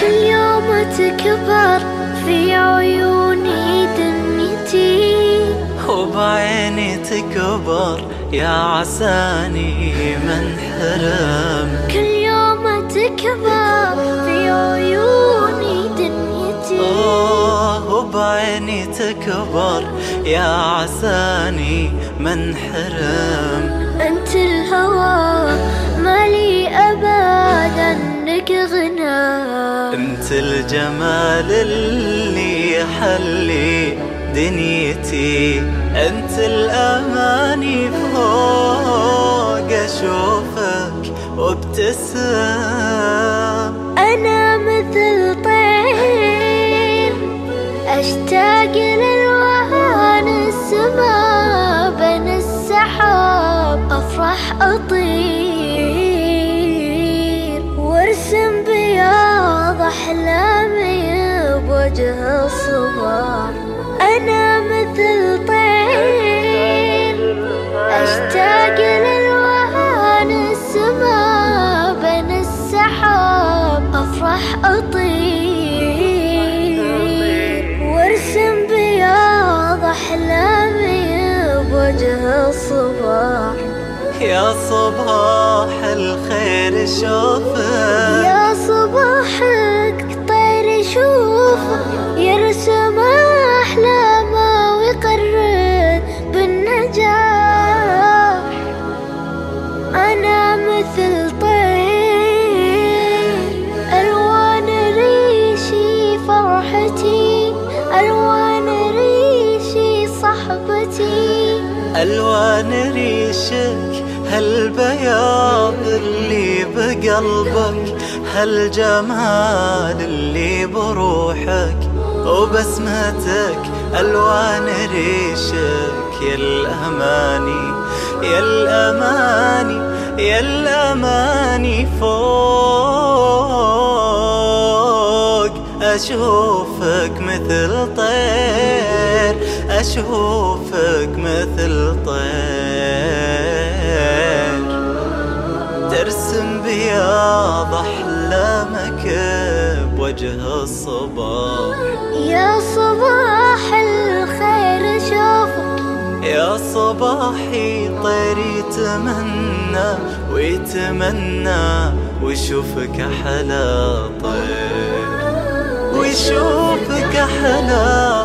كل يوم تكبر في عيوني. وبعيني تكبر يا عساني منحرم كل يوم تكبر في عيوني دنيتي. آه وبعيني تكبر يا عساني منحرم أنت الهوى مالي ابدا لك غنى. أنت الجمال اللي يحلي دنيتي أنت الاماني فوق أشوفك وابتسم. أنا مثل طير أشتاق للوهان السما بين السحاب أفرح أطير. وارسم بياض أحلامي بوجه الصباح أنا مثل طير أشتاق للوهان السما بين السحاب أفرح أطير. وارسم بياض أحلامي بوجه الصباح. يا صباح الخير شوفك يا صباحك طير يشوفه ألوان ريشك هالبياض اللي بقلبك؟ هالجمال اللي بروحك؟ وبسمتك ألوان ريشك يا الأماني يا الأماني يا الأماني فوق. أشوفك مثل طير أشوفك مثل طير. ترسم بياض أحلامك بوجه الصباح. يا صباح الخير شوفك. يا صباحي طير يتمنى ويتمنى ويشوفك أحلى طير. ويشوفك أحلى